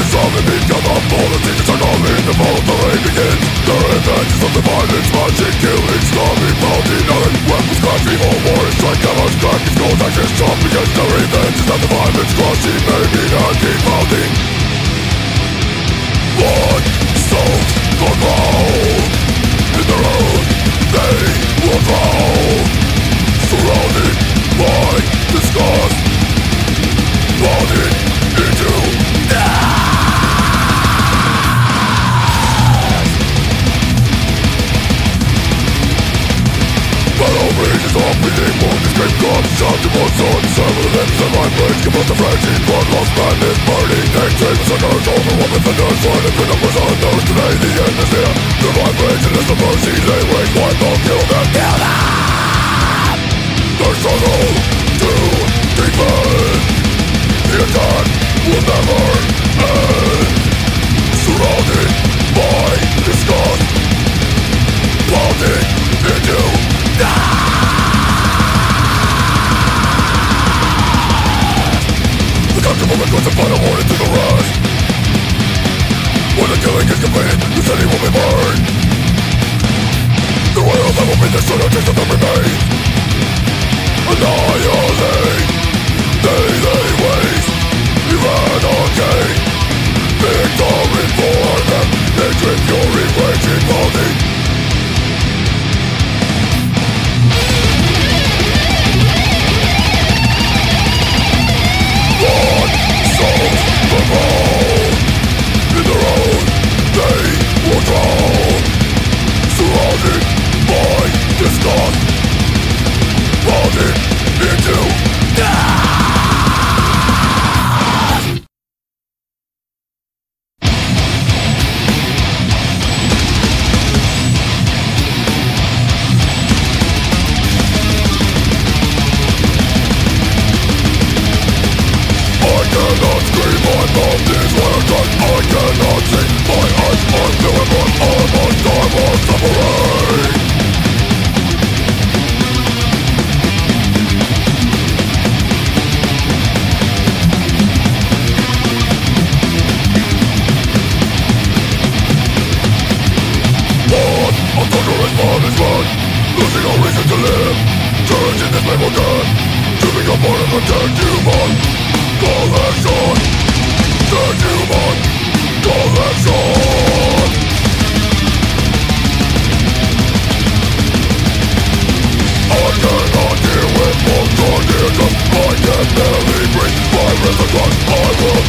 is all the need of the teachers are coming The fall the rain begins The revenge is of the violence Marching, killing, starving, pounding Iron weapons crash, evil war is strike Hammers cracking, skull taxes chop Because the revenge is of the violence Crushing, making, and keep pounding Blood soaks the ground In their own. they will drown Surrounded by disgust Pounded into stop me the moon This great God shot the most on Seven of them in my blades Give us the frenzy One lost man is burning. Hate takes a curse Overwhelmed with the nerves Fighting for numbers unknown Today the end is near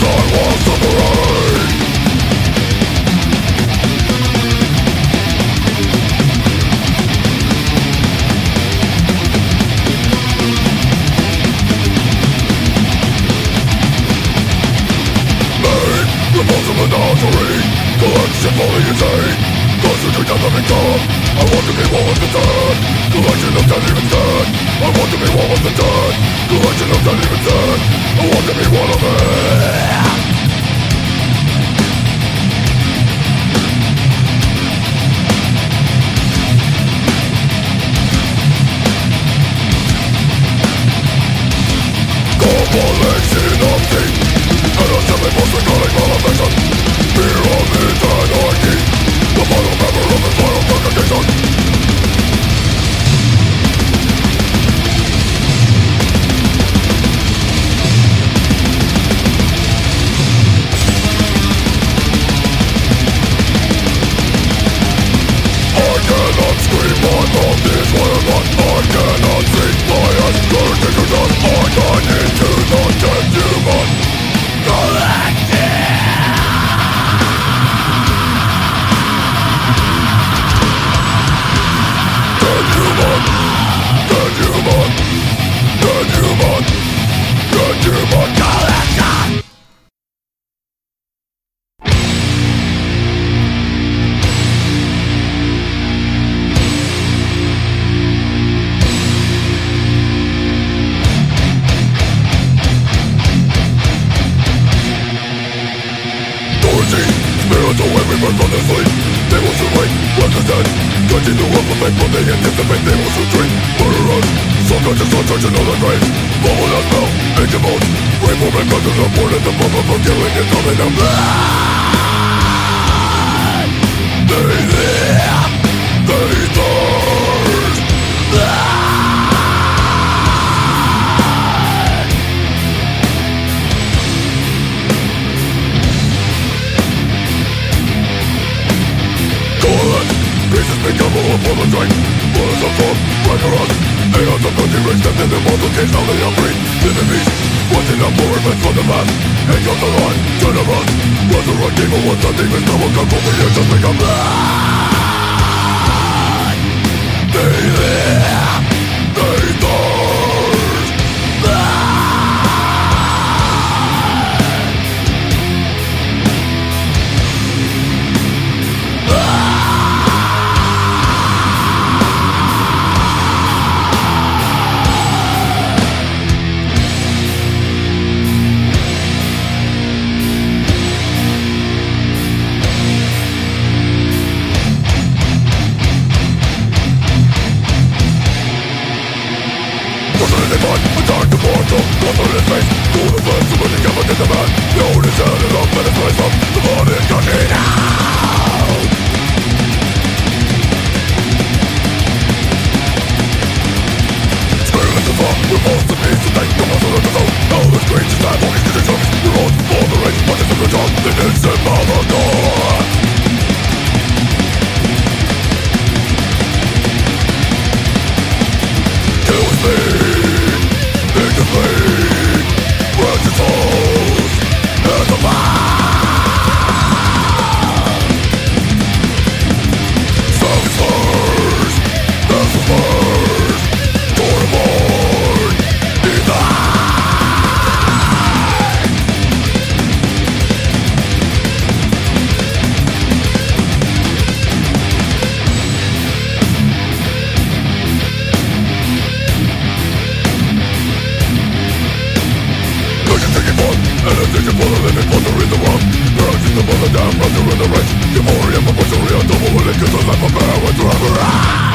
for war coming down I want to be one of the dead The legend of the living dead I want to be one of the dead The legend of the living dead I want to be one of it Corporation of King And I'm simply most recalling all affection Fear of eternal elhangzott. I cannot sleep, I'm not this way, Continue up with my brother and dissipate the evil to drink Murder us, so conscious, so Pray for my cousins are born at the moment For killing is coming down They live, they thirst Pieces become all for the drink Bullets of thought, rigorous Aeons of country rich That in the multiplication of the free Enemies, watching out for revenge in the movement from the mass Hate of the light, turn around What's the right evil, what's the demons Now will come for the edge, just become blind Believe The rage, euphoria, for misery, a double whammy, kills the life of man once forever.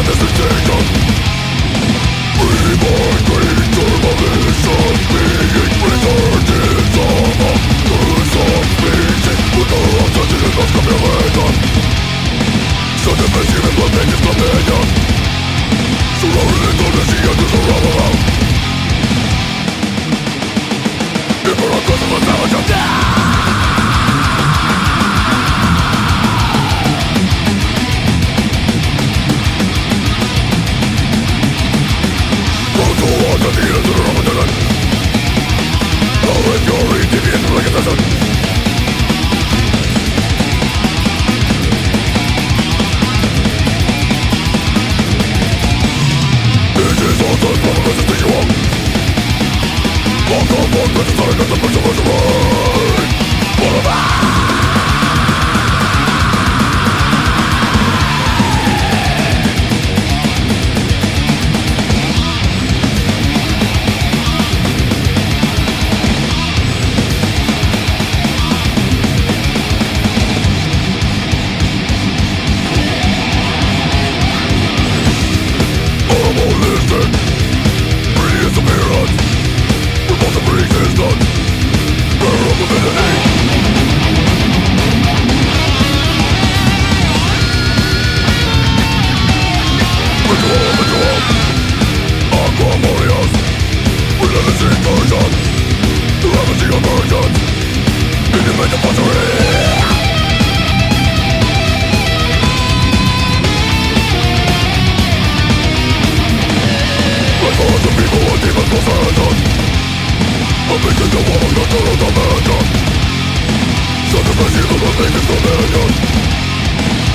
But this is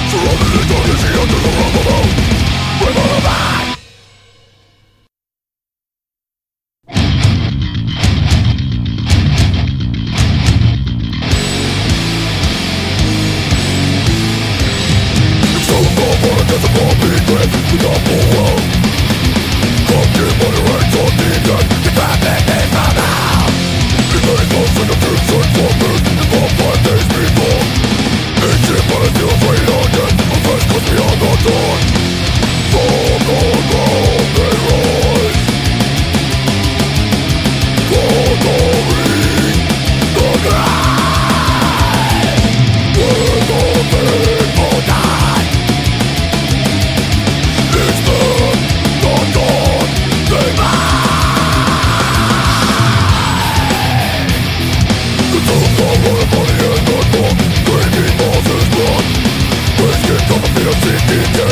Traveling darkness, the underground above Take it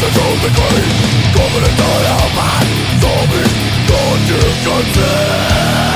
serce żółty klin Komentarza ma, co mi to nie kończy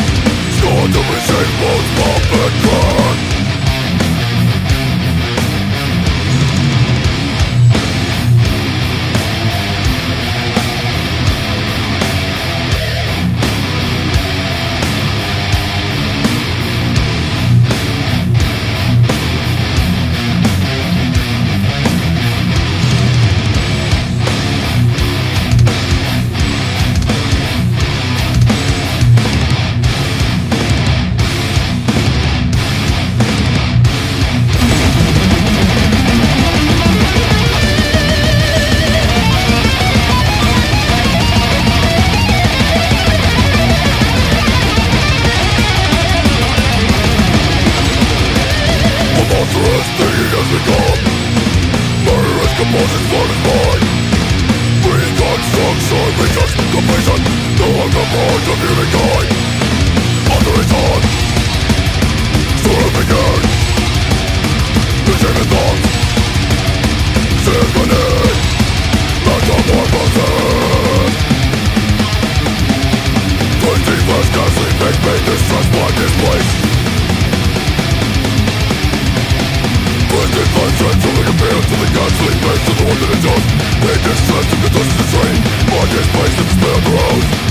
Lord of reserve won't pop and transport this place by only to the the one that it does Pain is trapped the dust of the train Mind is based in spare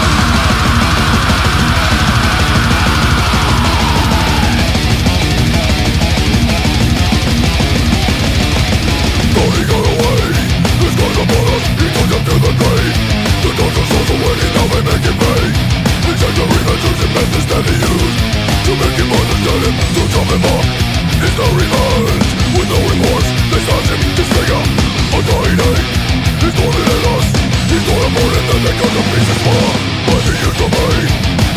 heavy use To make him understand him, to chop him up He's no revenge, with no remorse They slash him, disfigure, undying He's more than us, he's more important than they cut the pieces for By the use of pain,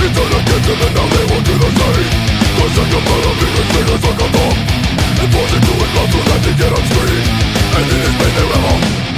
he's done against him and now they won't do the same Cause I'm your brother, he's a a bomb And force him to his mouth so that he scream And in his pain they revel